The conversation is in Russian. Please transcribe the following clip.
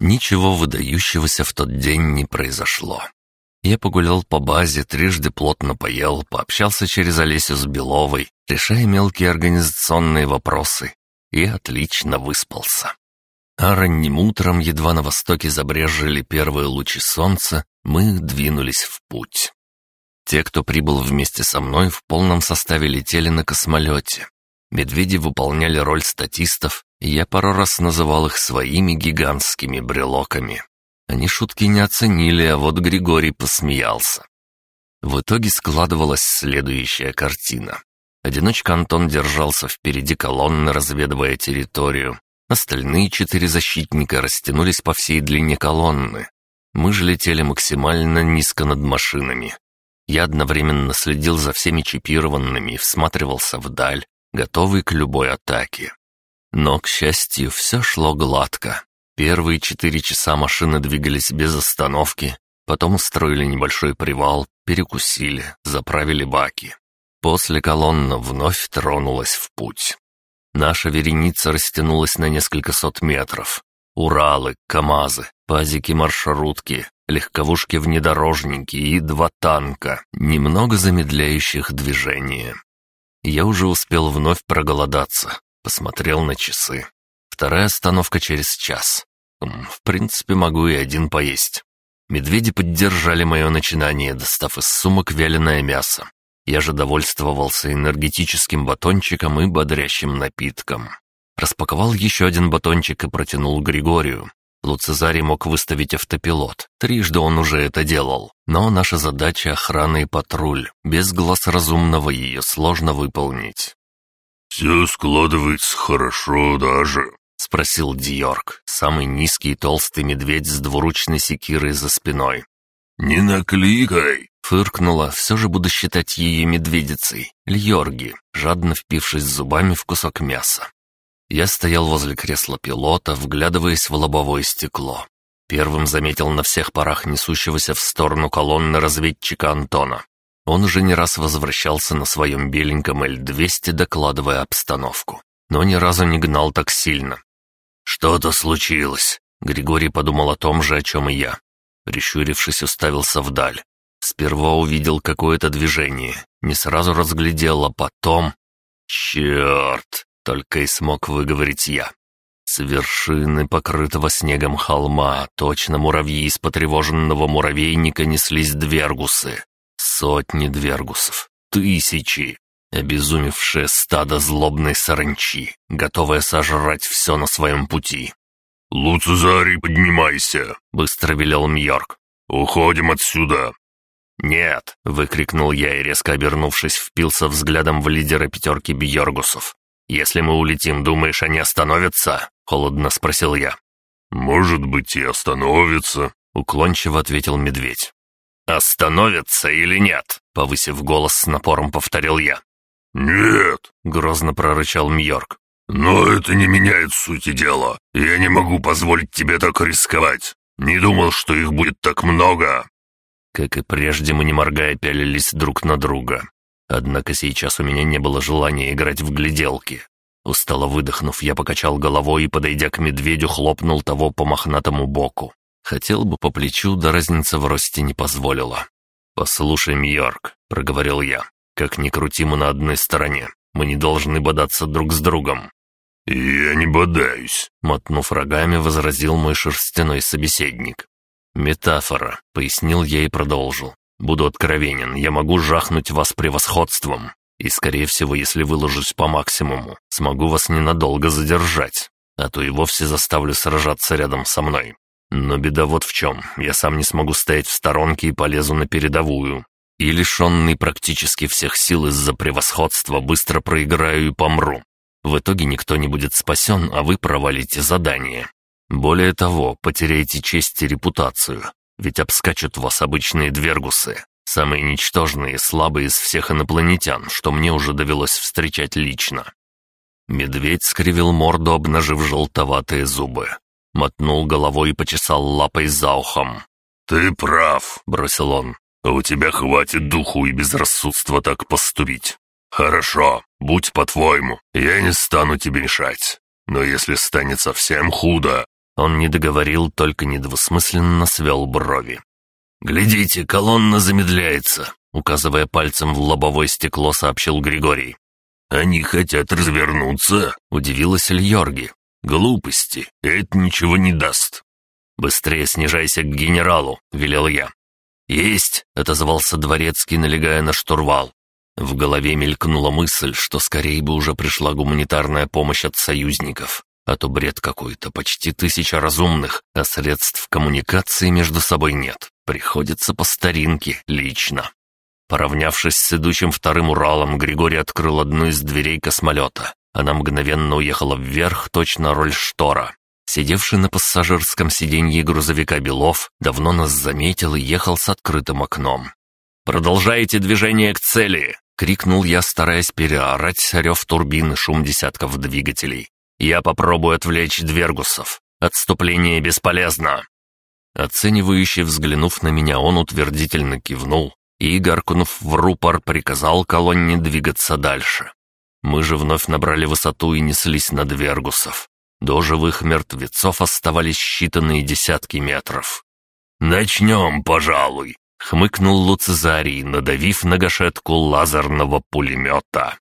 Ничего выдающегося в тот день не произошло. Я погулял по базе, трижды плотно поел, пообщался через Олесю с Беловой, решая мелкие организационные вопросы, и отлично выспался. А ранним утром, едва на востоке забрежили первые лучи солнца, мы двинулись в путь. Те, кто прибыл вместе со мной, в полном составе летели на космолете. Медведи выполняли роль статистов, я пару раз называл их своими гигантскими брелоками. Они шутки не оценили, а вот Григорий посмеялся. В итоге складывалась следующая картина. Одиночка Антон держался впереди колонны, разведывая территорию. Остальные четыре защитника растянулись по всей длине колонны. Мы же летели максимально низко над машинами. Я одновременно следил за всеми чипированными и всматривался вдаль, готовый к любой атаке. Но, к счастью, все шло гладко. Первые четыре часа машины двигались без остановки, потом устроили небольшой привал, перекусили, заправили баки. После колонна вновь тронулась в путь. Наша вереница растянулась на несколько сот метров. Уралы, КАМАЗы, пазики-маршрутки, легковушки-внедорожники и два танка, немного замедляющих движение. Я уже успел вновь проголодаться, Посмотрел на часы. Вторая остановка через час. В принципе, могу и один поесть. Медведи поддержали мое начинание, достав из сумок вяленое мясо. Я же довольствовался энергетическим батончиком и бодрящим напитком. Распаковал еще один батончик и протянул Григорию. Луцезарий мог выставить автопилот. Трижды он уже это делал. Но наша задача — охрана и патруль. Без глаз разумного ее сложно выполнить. «Все складывается хорошо даже», — спросил Диорг, самый низкий и толстый медведь с двуручной секирой за спиной. «Не накликай!» — фыркнула, все же буду считать ее медведицей, Льорги, жадно впившись зубами в кусок мяса. Я стоял возле кресла пилота, вглядываясь в лобовое стекло. Первым заметил на всех парах несущегося в сторону колонны разведчика Антона. Он уже не раз возвращался на своем беленьком Л-200, докладывая обстановку, но ни разу не гнал так сильно. «Что-то случилось», — Григорий подумал о том же, о чем и я. Прищурившись, уставился вдаль. Сперва увидел какое-то движение, не сразу разглядел, а потом... «Черт!» — только и смог выговорить я. С вершины покрытого снегом холма, точно муравьи из потревоженного муравейника, неслись двергусы. Сотни двергусов, тысячи, обезумевшее стадо злобной саранчи, готовое сожрать все на своем пути. «Луцезарий, поднимайся!» — быстро велел Мьорк. «Уходим отсюда!» «Нет!» — выкрикнул я и, резко обернувшись, впился взглядом в лидера пятерки Бьоргусов. «Если мы улетим, думаешь, они остановятся?» — холодно спросил я. «Может быть, и остановятся», — уклончиво ответил медведь. «Остановится или нет?» — повысив голос с напором, повторил я. «Нет!» — грозно прорычал Мьорк. «Но это не меняет сути дела. Я не могу позволить тебе так рисковать. Не думал, что их будет так много». Как и прежде, мы не моргая пялились друг на друга. Однако сейчас у меня не было желания играть в гляделки. Устало выдохнув, я покачал головой и, подойдя к медведю, хлопнул того по мохнатому боку. Хотел бы по плечу, да разница в росте не позволила. «Послушай, Мьорк», — проговорил я, — «как ни крути мы на одной стороне, мы не должны бодаться друг с другом». «Я не бодаюсь», — мотнув рогами, возразил мой шерстяной собеседник. «Метафора», — пояснил я и продолжил. «Буду откровенен, я могу жахнуть вас превосходством, и, скорее всего, если выложусь по максимуму, смогу вас ненадолго задержать, а то и вовсе заставлю сражаться рядом со мной. Но беда вот в чем. Я сам не смогу стоять в сторонке и полезу на передовую. И лишенный практически всех сил из-за превосходства быстро проиграю и помру. В итоге никто не будет спасен, а вы провалите задание. Более того, потеряете честь и репутацию. Ведь обскачут вас обычные двергусы, самые ничтожные и слабые из всех инопланетян, что мне уже довелось встречать лично. Медведь скривил морду, обнажив желтоватые зубы. Мотнул головой и почесал лапой за ухом. «Ты прав», — бросил он. У тебя хватит духу и безрассудства так поступить. Хорошо, будь по-твоему, я не стану тебе мешать. Но если станет совсем худо...» Он не договорил, только недвусмысленно свел брови. «Глядите, колонна замедляется», — указывая пальцем в лобовое стекло, сообщил Григорий. «Они хотят развернуться?» — удивилась Льорги. «Глупости. Это ничего не даст». «Быстрее снижайся к генералу», — велел я. «Есть!» — отозвался дворецкий, налегая на штурвал. В голове мелькнула мысль, что скорее бы уже пришла гуманитарная помощь от союзников, а то бред какой-то, почти тысяча разумных, а средств коммуникации между собой нет. Приходится по старинке, лично. Поравнявшись с идущим вторым Уралом, Григорий открыл одну из дверей космолета. Она мгновенно уехала вверх, точно роль штора. Сидевший на пассажирском сиденье грузовика Белов давно нас заметил и ехал с открытым окном. «Продолжайте движение к цели!» — крикнул я, стараясь переорать рев турбин и шум десятков двигателей. «Я попробую отвлечь Двергусов. Отступление бесполезно!» Оценивающе взглянув на меня, он утвердительно кивнул и, горкнув в рупор, приказал колонне двигаться дальше. Мы же вновь набрали высоту и неслись над Вергусов. До живых мертвецов оставались считанные десятки метров. «Начнем, пожалуй», — хмыкнул Луцезарий, надавив на гашетку лазерного пулемета.